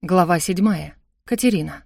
Глава седьмая. Катерина.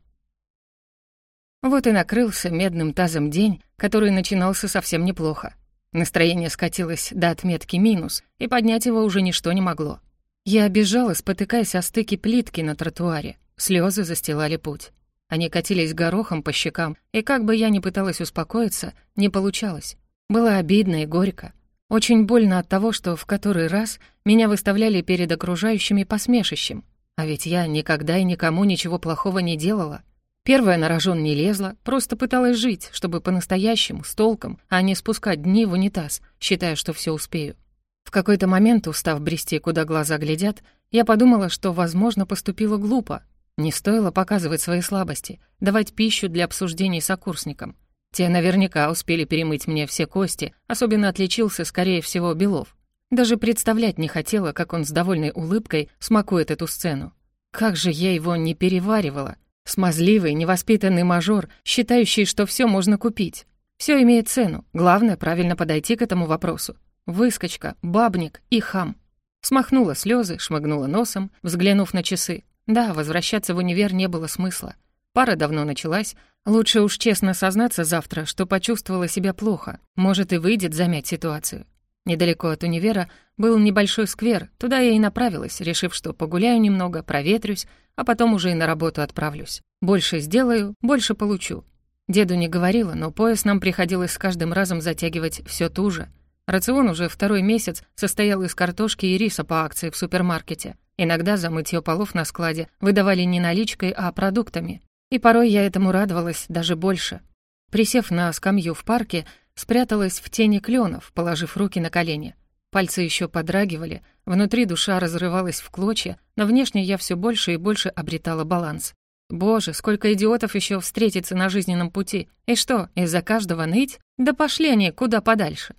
Вот и накрылся медным тазом день, который начинался совсем неплохо. Настроение скатилось до отметки минус, и поднять его уже ничто не могло. Я бежала, спотыкаясь о стыке плитки на тротуаре. Слезы застилали путь. Они катились горохом по щекам, и как бы я ни пыталась успокоиться, не получалось. Было обидно и горько. Очень больно от того, что в который раз меня выставляли перед окружающими посмешищем, а ведь я никогда и никому ничего плохого не делала. Первая на рожон не лезла, просто пыталась жить, чтобы по-настоящему, с толком, а не спускать дни в унитаз, считая, что все успею. В какой-то момент, устав брести, куда глаза глядят, я подумала, что, возможно, поступила глупо. Не стоило показывать свои слабости, давать пищу для обсуждений сокурсникам. Те наверняка успели перемыть мне все кости, особенно отличился, скорее всего, Белов. Даже представлять не хотела, как он с довольной улыбкой смакует эту сцену. Как же я его не переваривала. Смазливый, невоспитанный мажор, считающий, что все можно купить. Все имеет цену, главное правильно подойти к этому вопросу. Выскочка, бабник и хам. Смахнула слезы, шмыгнула носом, взглянув на часы. Да, возвращаться в универ не было смысла. Пара давно началась. Лучше уж честно сознаться завтра, что почувствовала себя плохо. Может, и выйдет замять ситуацию. Недалеко от универа был небольшой сквер, туда я и направилась, решив, что погуляю немного, проветрюсь, а потом уже и на работу отправлюсь. Больше сделаю, больше получу. Деду не говорила, но пояс нам приходилось с каждым разом затягивать все туже. Рацион уже второй месяц состоял из картошки и риса по акции в супермаркете. Иногда за мытье полов на складе выдавали не наличкой, а продуктами. И порой я этому радовалась даже больше. Присев на скамью в парке, спряталась в тени кленов, положив руки на колени. Пальцы еще подрагивали, внутри душа разрывалась в клочья, но внешне я все больше и больше обретала баланс. Боже, сколько идиотов еще встретится на жизненном пути. И что, из-за каждого ныть? Да пошли они куда подальше.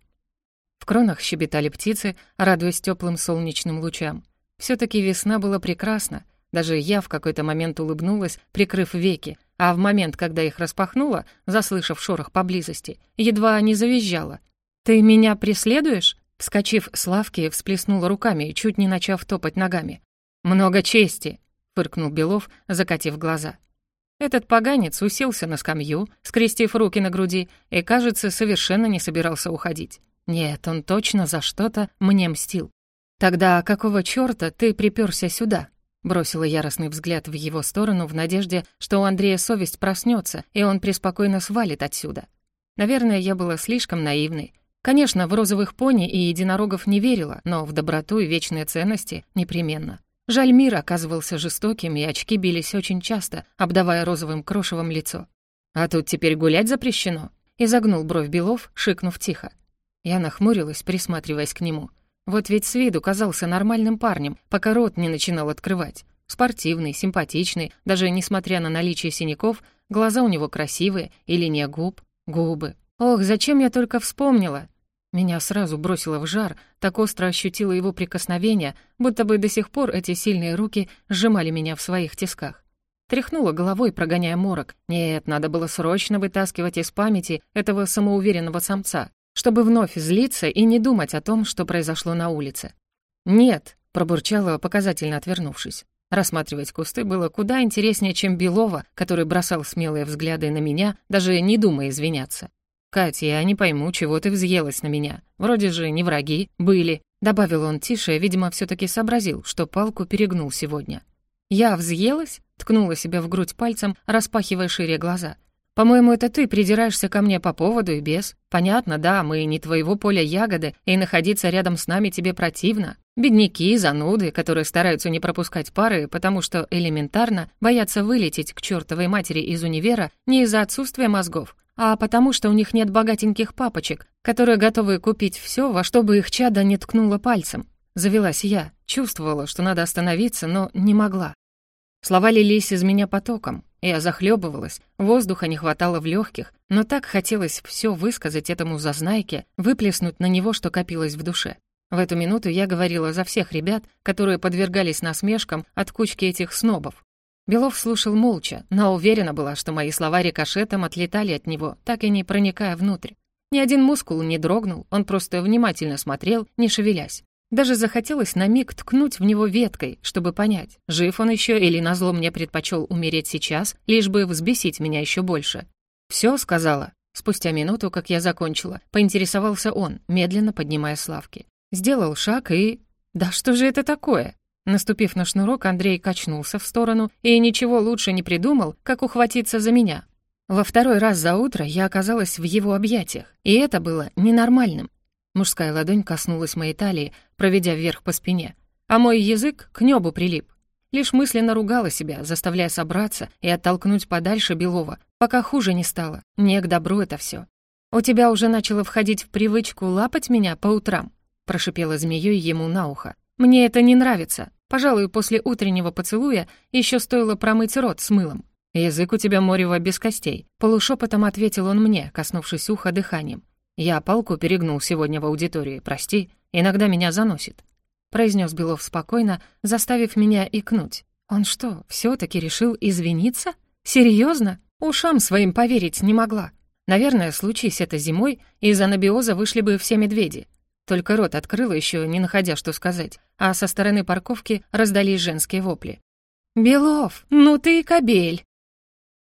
В кронах щебетали птицы, радуясь теплым солнечным лучам. все таки весна была прекрасна. Даже я в какой-то момент улыбнулась, прикрыв веки, а в момент, когда их распахнула, заслышав шорох поблизости, едва не завизжала. «Ты меня преследуешь?» Вскочив с лавки, всплеснула руками, чуть не начав топать ногами. «Много чести!» — фыркнул Белов, закатив глаза. Этот поганец уселся на скамью, скрестив руки на груди, и, кажется, совершенно не собирался уходить. Нет, он точно за что-то мне мстил. «Тогда какого чёрта ты припёрся сюда?» Бросила яростный взгляд в его сторону в надежде, что у Андрея совесть проснется, и он преспокойно свалит отсюда. Наверное, я была слишком наивной. Конечно, в розовых пони и единорогов не верила, но в доброту и вечные ценности непременно. Жаль, мир оказывался жестоким, и очки бились очень часто, обдавая розовым крошевом лицо. «А тут теперь гулять запрещено?» И загнул бровь Белов, шикнув тихо. Я нахмурилась, присматриваясь к нему — вот ведь с виду казался нормальным парнем, пока рот не начинал открывать. Спортивный, симпатичный, даже несмотря на наличие синяков, глаза у него красивые и линия губ, губы. Ох, зачем я только вспомнила? Меня сразу бросило в жар, так остро ощутила его прикосновение, будто бы до сих пор эти сильные руки сжимали меня в своих тисках. Тряхнула головой, прогоняя морок. Нет, надо было срочно вытаскивать из памяти этого самоуверенного самца чтобы вновь злиться и не думать о том, что произошло на улице. «Нет», — пробурчала, показательно отвернувшись. Рассматривать кусты было куда интереснее, чем Белова, который бросал смелые взгляды на меня, даже не думая извиняться. «Катя, я не пойму, чего ты взъелась на меня. Вроде же не враги, были», — добавил он тише, видимо, все таки сообразил, что палку перегнул сегодня. «Я взъелась?» — ткнула себя в грудь пальцем, распахивая шире глаза. По-моему, это ты придираешься ко мне по поводу и без. Понятно, да, мы не твоего поля ягоды, и находиться рядом с нами тебе противно. Бедняки, зануды, которые стараются не пропускать пары, потому что элементарно боятся вылететь к чертовой матери из универа не из-за отсутствия мозгов, а потому что у них нет богатеньких папочек, которые готовы купить все, во что бы их чада не ткнуло пальцем. Завелась я, чувствовала, что надо остановиться, но не могла. Слова лились из меня потоком, я захлебывалась, воздуха не хватало в легких, но так хотелось все высказать этому зазнайке, выплеснуть на него, что копилось в душе. В эту минуту я говорила за всех ребят, которые подвергались насмешкам от кучки этих снобов. Белов слушал молча, но уверена была, что мои слова рикошетом отлетали от него, так и не проникая внутрь. Ни один мускул не дрогнул, он просто внимательно смотрел, не шевелясь. Даже захотелось на миг ткнуть в него веткой, чтобы понять, жив он еще или назло мне предпочел умереть сейчас, лишь бы взбесить меня еще больше. «Все», — сказала. Спустя минуту, как я закончила, поинтересовался он, медленно поднимая славки. Сделал шаг и... «Да что же это такое?» Наступив на шнурок, Андрей качнулся в сторону и ничего лучше не придумал, как ухватиться за меня. Во второй раз за утро я оказалась в его объятиях, и это было ненормальным. Мужская ладонь коснулась моей талии, проведя вверх по спине, а мой язык к небу прилип. Лишь мысленно ругала себя, заставляя собраться и оттолкнуть подальше Белова, пока хуже не стало. Не к добру это все. «У тебя уже начало входить в привычку лапать меня по утрам», прошипела змеей ему на ухо. «Мне это не нравится. Пожалуй, после утреннего поцелуя еще стоило промыть рот с мылом». «Язык у тебя морево без костей», полушепотом ответил он мне, коснувшись уха дыханием. «Я палку перегнул сегодня в аудитории, прости, иногда меня заносит», — произнес Белов спокойно, заставив меня икнуть. «Он что, все таки решил извиниться? Серьезно? Ушам своим поверить не могла. Наверное, случись это зимой, из анабиоза вышли бы все медведи. Только рот открыла еще, не находя что сказать, а со стороны парковки раздались женские вопли. «Белов, ну ты и кобель!»